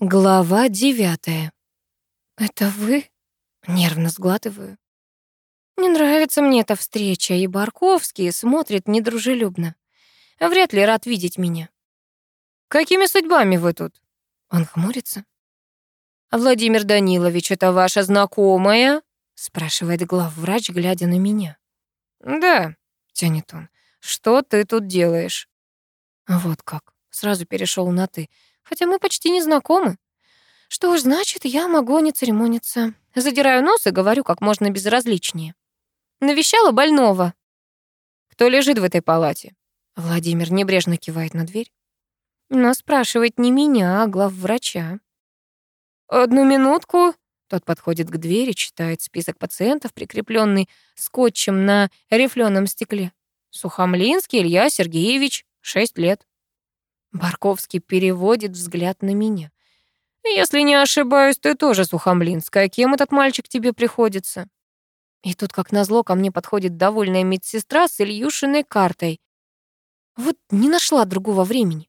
Глава девятая. «Это вы?» — нервно сглатываю. Не нравится мне эта встреча, и Барковский смотрит недружелюбно. Вряд ли рад видеть меня. «Какими судьбами вы тут?» Он хмурится. «Владимир Данилович, это ваша знакомая?» — спрашивает главврач, глядя на меня. «Да», — тянет он, — «что ты тут делаешь?» Вот как, сразу перешел на «ты» хотя мы почти не знакомы. Что ж, значит, я могу не церемониться. Задираю нос и говорю как можно безразличнее. Навещала больного. Кто лежит в этой палате? Владимир небрежно кивает на дверь. Но спрашивает не меня, а главврача. «Одну минутку». Тот подходит к двери, читает список пациентов, прикрепленный скотчем на рифленом стекле. Сухомлинский Илья Сергеевич, 6 лет. Барковский переводит взгляд на меня. «Если не ошибаюсь, ты тоже Сухомлинская. Кем этот мальчик тебе приходится?» И тут, как назло, ко мне подходит довольная медсестра с Ильюшиной картой. Вот не нашла другого времени.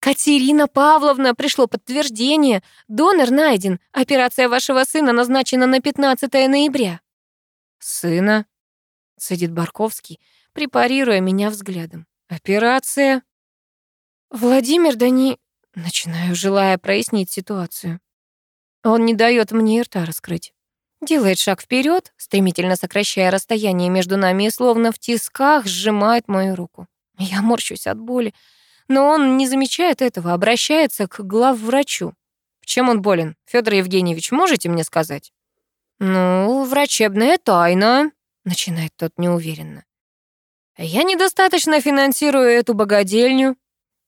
«Катерина Павловна, пришло подтверждение. Донор найден. Операция вашего сына назначена на 15 ноября». «Сына?» — садит Барковский, препарируя меня взглядом. «Операция?» Владимир Дани... Начинаю, желая прояснить ситуацию. Он не дает мне рта раскрыть. Делает шаг вперед, стремительно сокращая расстояние между нами и словно в тисках сжимает мою руку. Я морщусь от боли, но он не замечает этого, обращается к главврачу. Чем он болен? Федор Евгеньевич, можете мне сказать? Ну, врачебная тайна, начинает тот неуверенно. Я недостаточно финансирую эту богадельню,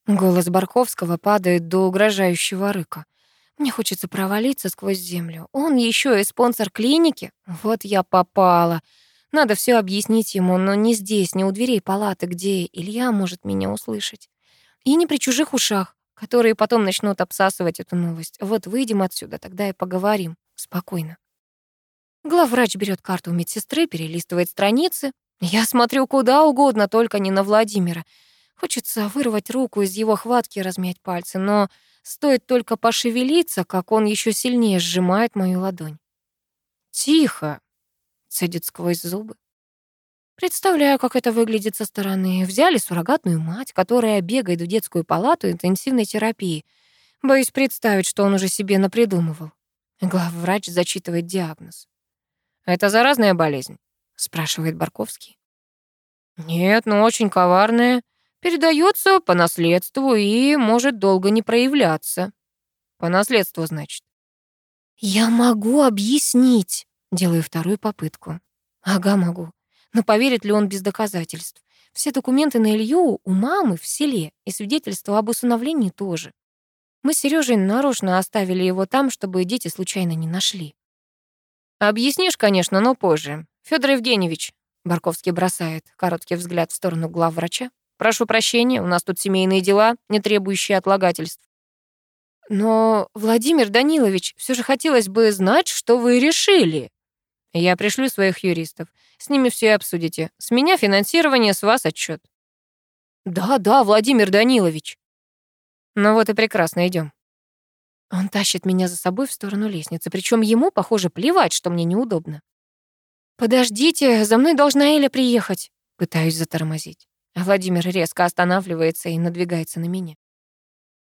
Голос Барковского падает до угрожающего рыка. Мне хочется провалиться сквозь землю. Он еще и спонсор клиники. Вот я попала. Надо все объяснить ему, но не здесь, не у дверей палаты, где Илья может меня услышать. И не при чужих ушах, которые потом начнут обсасывать эту новость. Вот выйдем отсюда, тогда и поговорим. Спокойно. Главврач берет карту у медсестры, перелистывает страницы. Я смотрю куда угодно, только не на Владимира. Хочется вырвать руку из его хватки и размять пальцы, но стоит только пошевелиться, как он еще сильнее сжимает мою ладонь. «Тихо!» — цедит сквозь зубы. Представляю, как это выглядит со стороны. Взяли суррогатную мать, которая бегает в детскую палату интенсивной терапии. Боюсь представить, что он уже себе напридумывал. Главврач зачитывает диагноз. «Это заразная болезнь?» — спрашивает Барковский. «Нет, но очень коварная. Передается по наследству и может долго не проявляться. По наследству, значит. Я могу объяснить. Делаю вторую попытку. Ага, могу. Но поверит ли он без доказательств? Все документы на Илью у мамы в селе, и свидетельство об усыновлении тоже. Мы с Серёжей нарочно оставили его там, чтобы дети случайно не нашли. Объяснишь, конечно, но позже. Федор Евгеньевич, Барковский бросает короткий взгляд в сторону главврача. Прошу прощения, у нас тут семейные дела, не требующие отлагательств. Но, Владимир Данилович, все же хотелось бы знать, что вы решили. Я пришлю своих юристов. С ними все обсудите. С меня финансирование, с вас отчет. Да, да, Владимир Данилович. Ну вот и прекрасно, идем. Он тащит меня за собой в сторону лестницы, причем ему, похоже, плевать, что мне неудобно. «Подождите, за мной должна Эля приехать», — пытаюсь затормозить. Владимир резко останавливается и надвигается на меня.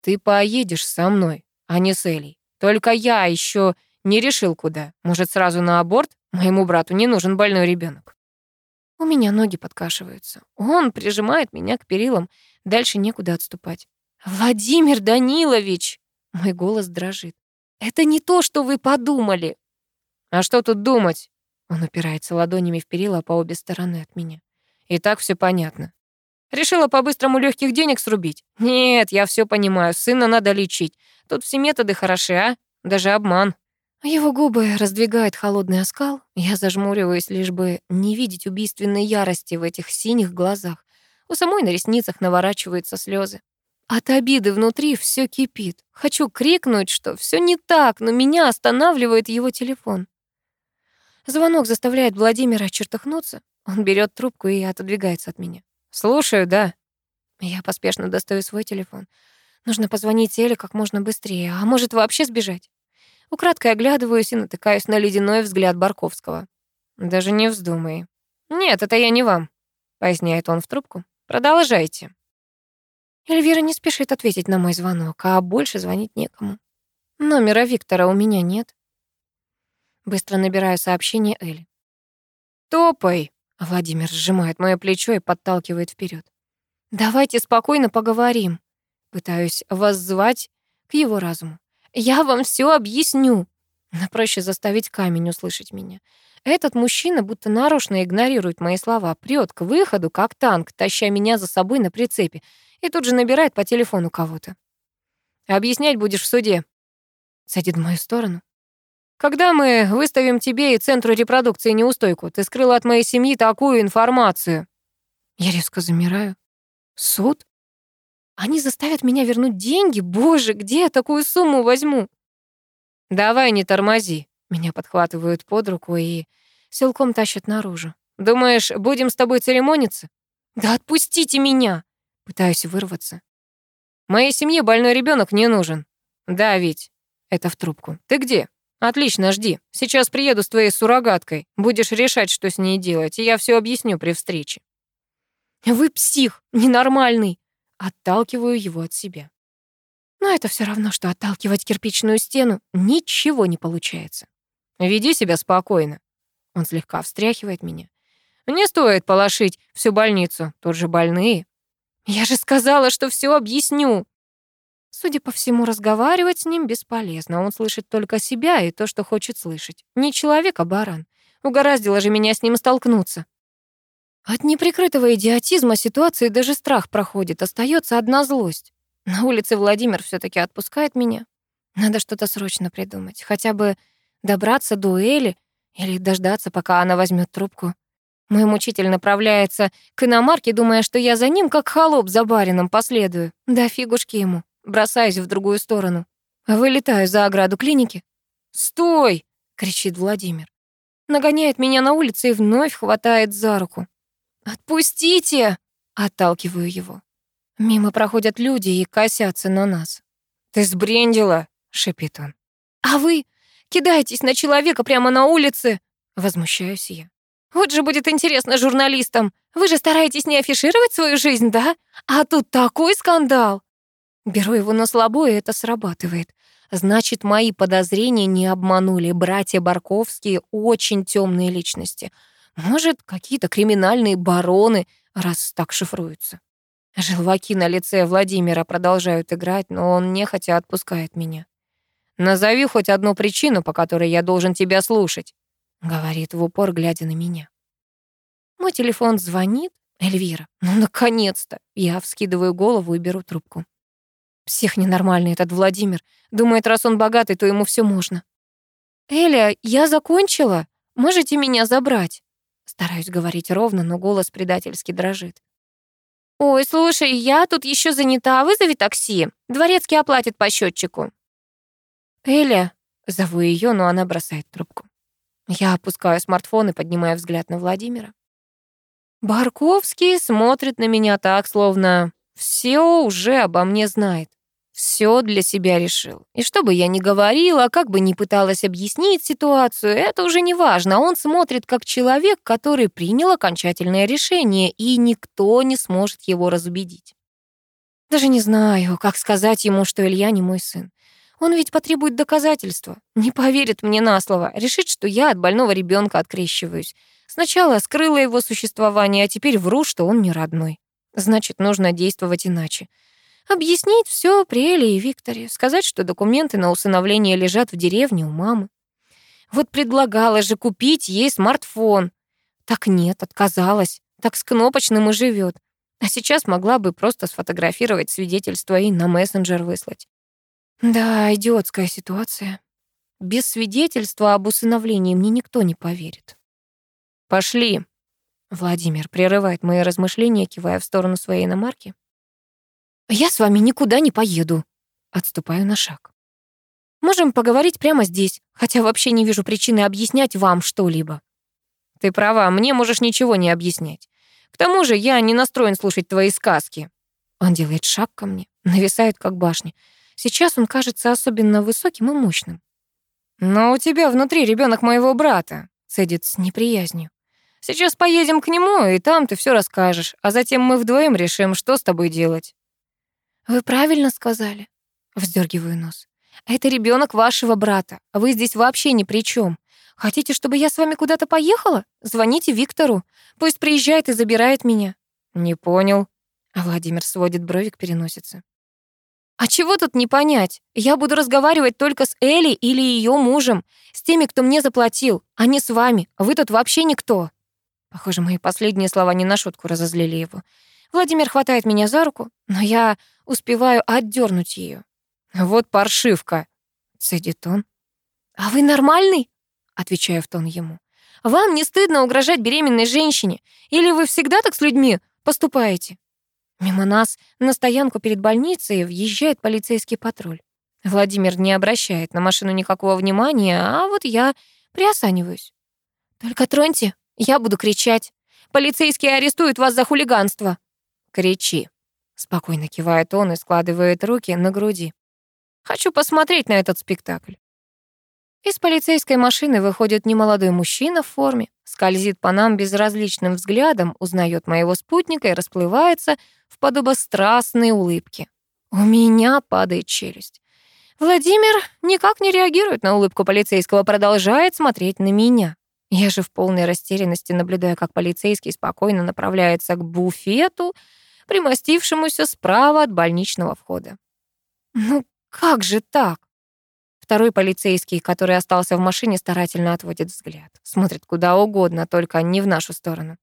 «Ты поедешь со мной, а не с Элей. Только я еще не решил, куда. Может, сразу на аборт? Моему брату не нужен больной ребенок. У меня ноги подкашиваются. Он прижимает меня к перилам. Дальше некуда отступать. «Владимир Данилович!» Мой голос дрожит. «Это не то, что вы подумали!» «А что тут думать?» Он упирается ладонями в перила по обе стороны от меня. «И так все понятно. Решила по-быстрому легких денег срубить? Нет, я все понимаю, сына надо лечить. Тут все методы хороши, а? Даже обман. Его губы раздвигает холодный оскал. Я зажмуриваюсь, лишь бы не видеть убийственной ярости в этих синих глазах. У самой на ресницах наворачиваются слезы. От обиды внутри все кипит. Хочу крикнуть, что все не так, но меня останавливает его телефон. Звонок заставляет Владимира чертыхнуться. Он берет трубку и отодвигается от меня. «Слушаю, да». Я поспешно достаю свой телефон. Нужно позвонить Эле как можно быстрее, а может вообще сбежать. Украдкой оглядываюсь и натыкаюсь на ледяной взгляд Барковского. «Даже не вздумай». «Нет, это я не вам», — поясняет он в трубку. «Продолжайте». Эльвира не спешит ответить на мой звонок, а больше звонить некому. Номера Виктора у меня нет. Быстро набираю сообщение Элли. «Топай!» — Владимир сжимает моё плечо и подталкивает вперед. «Давайте спокойно поговорим». Пытаюсь воззвать к его разуму. «Я вам все объясню». Но проще заставить камень услышать меня. Этот мужчина будто нарочно игнорирует мои слова, прёт к выходу, как танк, таща меня за собой на прицепе, и тут же набирает по телефону кого-то. «Объяснять будешь в суде», — садит в мою сторону. «Когда мы выставим тебе и Центру репродукции неустойку, ты скрыла от моей семьи такую информацию». Я резко замираю. «Суд? Они заставят меня вернуть деньги? Боже, где я такую сумму возьму?» «Давай, не тормози», — меня подхватывают под руку и силком тащат наружу. «Думаешь, будем с тобой церемониться?» «Да отпустите меня!» Пытаюсь вырваться. Моей семье больной ребенок не нужен. Да, ведь. Это в трубку. Ты где? Отлично, жди. Сейчас приеду с твоей суррогаткой. Будешь решать, что с ней делать, и я все объясню при встрече. Вы псих, ненормальный. Отталкиваю его от себя. Но это все равно, что отталкивать кирпичную стену. Ничего не получается. Веди себя спокойно. Он слегка встряхивает меня. Не стоит полошить всю больницу. Тут же больные. Я же сказала, что все объясню. Судя по всему, разговаривать с ним бесполезно. Он слышит только себя и то, что хочет слышать. Не человек, а баран. Угораздило же меня с ним столкнуться. От неприкрытого идиотизма ситуации даже страх проходит, остается одна злость. На улице Владимир все таки отпускает меня. Надо что-то срочно придумать, хотя бы добраться до Эли или дождаться, пока она возьмет трубку. Мой мучитель направляется к иномарке, думая, что я за ним, как холоп за барином, последую. Да фигушки ему. Бросаюсь в другую сторону. Вылетаю за ограду клиники. «Стой!» — кричит Владимир. Нагоняет меня на улице и вновь хватает за руку. «Отпустите!» — отталкиваю его. Мимо проходят люди и косятся на нас. «Ты сбрендила!» — шипит он. «А вы кидаетесь на человека прямо на улице!» — возмущаюсь я. Вот же будет интересно журналистам. Вы же стараетесь не афишировать свою жизнь, да? А тут такой скандал. Беру его на слабо, и это срабатывает. Значит, мои подозрения не обманули. Братья Барковские очень темные личности. Может, какие-то криминальные бароны, раз так шифруются. Желваки на лице Владимира продолжают играть, но он нехотя отпускает меня. «Назови хоть одну причину, по которой я должен тебя слушать», говорит в упор, глядя на меня. Мой телефон звонит. Эльвира. Ну, наконец-то. Я вскидываю голову и беру трубку. Псих ненормальный этот Владимир. Думает, раз он богатый, то ему все можно. «Эля, я закончила. Можете меня забрать?» Стараюсь говорить ровно, но голос предательски дрожит. «Ой, слушай, я тут еще занята, вызови такси. Дворецкий оплатит по счетчику». «Эля», — зову ее, но она бросает трубку. Я опускаю смартфон и поднимаю взгляд на Владимира. Барковский смотрит на меня так, словно все уже обо мне знает. Все для себя решил. И что бы я ни говорила, как бы ни пыталась объяснить ситуацию, это уже не важно. Он смотрит как человек, который принял окончательное решение, и никто не сможет его разубедить. Даже не знаю, как сказать ему, что Илья не мой сын. Он ведь потребует доказательства. Не поверит мне на слово. Решит, что я от больного ребенка открещиваюсь. Сначала скрыла его существование, а теперь вру, что он не родной. Значит, нужно действовать иначе. Объяснить все при Эле и Викторе. Сказать, что документы на усыновление лежат в деревне у мамы. Вот предлагала же купить ей смартфон. Так нет, отказалась. Так с кнопочным и живет. А сейчас могла бы просто сфотографировать свидетельство и на мессенджер выслать. Да, идиотская ситуация. Без свидетельства об усыновлении мне никто не поверит. Пошли. Владимир прерывает мои размышления, кивая в сторону своей иномарки. Я с вами никуда не поеду. Отступаю на шаг. Можем поговорить прямо здесь, хотя вообще не вижу причины объяснять вам что-либо. Ты права, мне можешь ничего не объяснять. К тому же я не настроен слушать твои сказки. Он делает шаг ко мне, нависает как башня. Сейчас он кажется особенно высоким и мощным. «Но у тебя внутри ребенок моего брата», — цедит с неприязнью. «Сейчас поедем к нему, и там ты все расскажешь, а затем мы вдвоем решим, что с тобой делать». «Вы правильно сказали», — вздергиваю нос. «Это ребенок вашего брата, а вы здесь вообще ни при чем. Хотите, чтобы я с вами куда-то поехала? Звоните Виктору. Пусть приезжает и забирает меня». «Не понял». А Владимир сводит брови к переносице. А чего тут не понять? Я буду разговаривать только с Элли или ее мужем, с теми, кто мне заплатил, а не с вами. Вы тут вообще никто. Похоже, мои последние слова не на шутку разозлили его. Владимир хватает меня за руку, но я успеваю отдернуть ее. «Вот паршивка», — цедит он. «А вы нормальный?» — отвечаю в тон ему. «Вам не стыдно угрожать беременной женщине? Или вы всегда так с людьми поступаете?» Мимо нас на стоянку перед больницей въезжает полицейский патруль. Владимир не обращает на машину никакого внимания, а вот я приосаниваюсь. «Только троньте, я буду кричать. Полицейские арестуют вас за хулиганство». «Кричи», — спокойно кивает он и складывает руки на груди. «Хочу посмотреть на этот спектакль». Из полицейской машины выходит немолодой мужчина в форме, скользит по нам безразличным взглядом, узнает моего спутника и расплывается в подобострастной улыбке. У меня падает челюсть. Владимир никак не реагирует на улыбку полицейского, продолжает смотреть на меня. Я же в полной растерянности наблюдаю, как полицейский спокойно направляется к буфету, примостившемуся справа от больничного входа. Ну как же так? Второй полицейский, который остался в машине, старательно отводит взгляд. Смотрит куда угодно, только не в нашу сторону.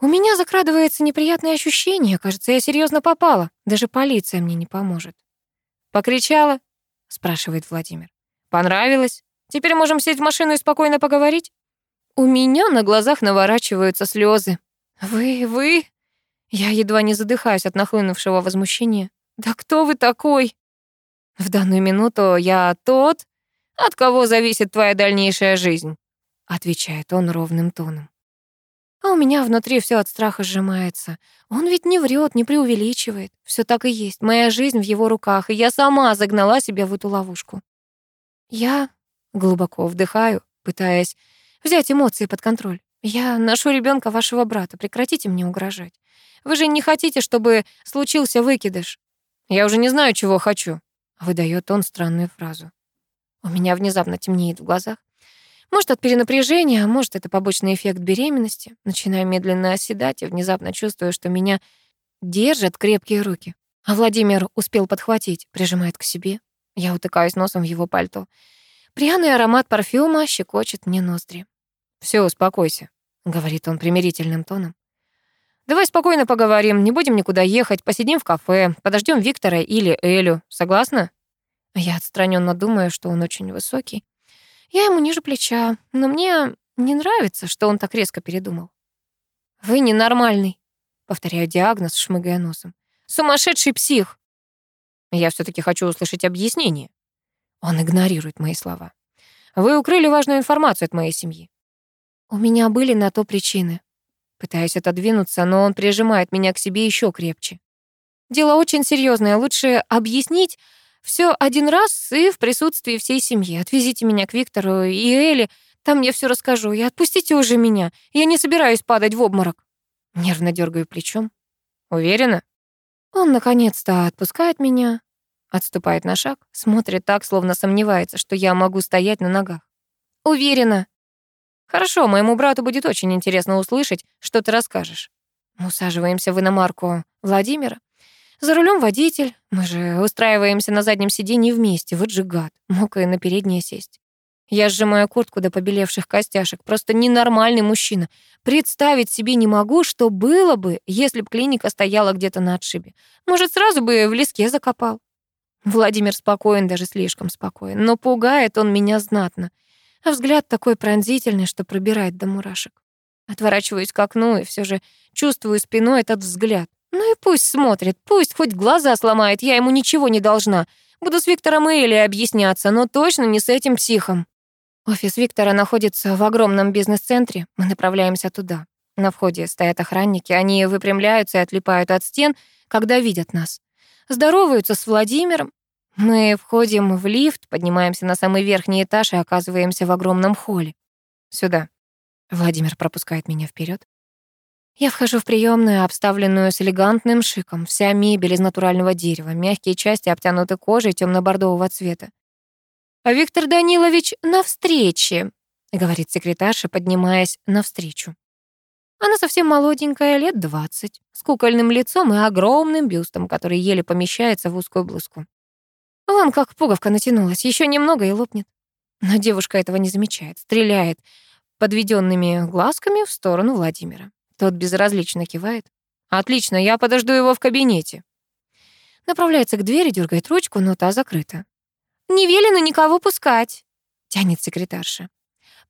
У меня закрадывается неприятное ощущение. Кажется, я серьезно попала. Даже полиция мне не поможет. «Покричала?» — спрашивает Владимир. «Понравилось? Теперь можем сесть в машину и спокойно поговорить?» У меня на глазах наворачиваются слезы. «Вы, вы...» Я едва не задыхаюсь от нахлынувшего возмущения. «Да кто вы такой?» В данную минуту я тот, от кого зависит твоя дальнейшая жизнь, отвечает он ровным тоном. А у меня внутри все от страха сжимается. Он ведь не врет, не преувеличивает. Все так и есть. Моя жизнь в его руках, и я сама загнала себя в эту ловушку. Я глубоко вдыхаю, пытаясь взять эмоции под контроль. Я ношу ребенка вашего брата. Прекратите мне угрожать. Вы же не хотите, чтобы случился выкидыш. Я уже не знаю, чего хочу, Выдает он странную фразу. У меня внезапно темнеет в глазах. Может, от перенапряжения, а может, это побочный эффект беременности. Начинаю медленно оседать и внезапно чувствую, что меня держат крепкие руки. А Владимир успел подхватить, прижимает к себе. Я утыкаюсь носом в его пальто. Пряный аромат парфюма щекочет мне ноздри. Все, успокойся», — говорит он примирительным тоном. Давай спокойно поговорим, не будем никуда ехать, посидим в кафе, подождем Виктора или Элю. Согласна? Я отстраненно думаю, что он очень высокий. Я ему ниже плеча, но мне не нравится, что он так резко передумал. «Вы ненормальный», — повторяю диагноз, шмыгая носом. «Сумасшедший псих!» Я все таки хочу услышать объяснение. Он игнорирует мои слова. «Вы укрыли важную информацию от моей семьи». «У меня были на то причины», Пытаюсь отодвинуться, но он прижимает меня к себе еще крепче. Дело очень серьезное, лучше объяснить все один раз и в присутствии всей семьи. Отвезите меня к Виктору и Элли, там я все расскажу, и отпустите уже меня. Я не собираюсь падать в обморок. Нервно дергаю плечом. Уверена? Он наконец-то отпускает меня, отступает на шаг, смотрит так, словно сомневается, что я могу стоять на ногах. Уверена. Хорошо, моему брату будет очень интересно услышать, что ты расскажешь. Мы усаживаемся в иномарку Владимира. За рулем водитель. Мы же устраиваемся на заднем сиденье вместе. Вот же гад. Мог и на переднее сесть. Я сжимаю куртку до побелевших костяшек. Просто ненормальный мужчина. Представить себе не могу, что было бы, если б клиника стояла где-то на отшибе. Может, сразу бы в леске закопал. Владимир спокоен, даже слишком спокоен. Но пугает он меня знатно взгляд такой пронзительный, что пробирает до мурашек. Отворачиваюсь к окну и все же чувствую спиной этот взгляд. Ну и пусть смотрит, пусть хоть глаза сломает, я ему ничего не должна. Буду с Виктором и Элли объясняться, но точно не с этим психом. Офис Виктора находится в огромном бизнес-центре. Мы направляемся туда. На входе стоят охранники, они выпрямляются и отлипают от стен, когда видят нас. Здороваются с Владимиром. Мы входим в лифт, поднимаемся на самый верхний этаж и оказываемся в огромном холле. Сюда. Владимир пропускает меня вперед. Я вхожу в приемную, обставленную с элегантным шиком. Вся мебель из натурального дерева, мягкие части обтянуты кожей темно-бордового цвета. «А Виктор Данилович на встрече», — говорит секретарша, поднимаясь навстречу. Она совсем молоденькая, лет двадцать, с кукольным лицом и огромным бюстом, который еле помещается в узкую блузку. Вон как пуговка натянулась, еще немного и лопнет. Но девушка этого не замечает, стреляет подведенными глазками в сторону Владимира. Тот безразлично кивает. «Отлично, я подожду его в кабинете». Направляется к двери, дергает ручку, но та закрыта. «Не велено никого пускать», — тянет секретарша.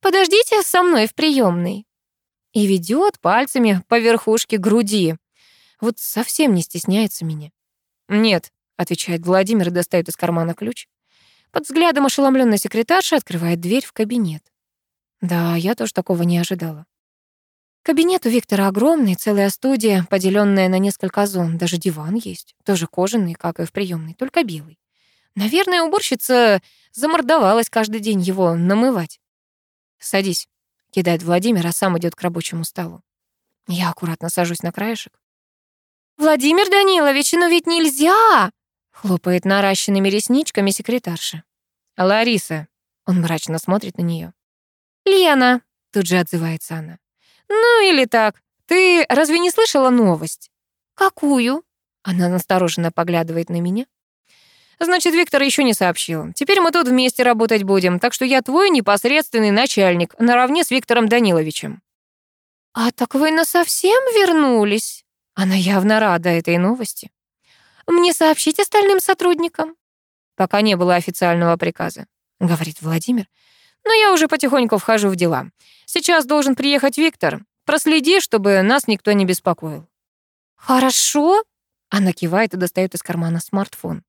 «Подождите со мной в приемной». И ведет пальцами по верхушке груди. Вот совсем не стесняется меня. «Нет», — отвечает Владимир и достает из кармана ключ. Под взглядом ошеломленной секретарши открывает дверь в кабинет. Да, я тоже такого не ожидала. Кабинет у Виктора огромный, целая студия, поделенная на несколько зон. Даже диван есть, тоже кожаный, как и в приемной, только белый. Наверное, уборщица замордовалась каждый день его намывать. «Садись», — кидает Владимир, а сам идет к рабочему столу. Я аккуратно сажусь на краешек. «Владимир Данилович, ну ведь нельзя!» — хлопает наращенными ресничками секретарша. «Лариса», — он мрачно смотрит на нее. «Лена», — тут же отзывается она. «Ну или так. Ты разве не слышала новость?» «Какую?» Она настороженно поглядывает на меня. «Значит, Виктор еще не сообщил. Теперь мы тут вместе работать будем, так что я твой непосредственный начальник, наравне с Виктором Даниловичем». «А так вы насовсем вернулись?» Она явно рада этой новости. «Мне сообщить остальным сотрудникам?» «Пока не было официального приказа», — говорит Владимир. Но я уже потихоньку вхожу в дела. Сейчас должен приехать Виктор. Проследи, чтобы нас никто не беспокоил». «Хорошо», — она кивает и достает из кармана смартфон.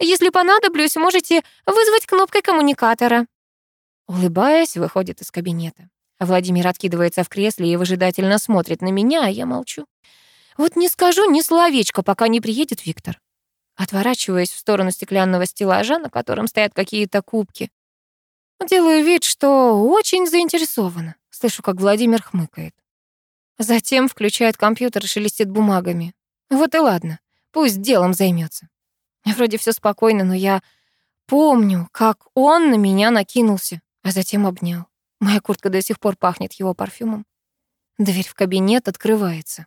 «Если понадоблюсь, можете вызвать кнопкой коммуникатора». Улыбаясь, выходит из кабинета. Владимир откидывается в кресле и выжидательно смотрит на меня, а я молчу. Вот не скажу ни словечко, пока не приедет Виктор. Отворачиваясь в сторону стеклянного стеллажа, на котором стоят какие-то кубки, Делаю вид, что очень заинтересована. Слышу, как Владимир хмыкает. Затем включает компьютер и шелестит бумагами. Вот и ладно, пусть делом займется. Вроде все спокойно, но я помню, как он на меня накинулся, а затем обнял. Моя куртка до сих пор пахнет его парфюмом. Дверь в кабинет открывается.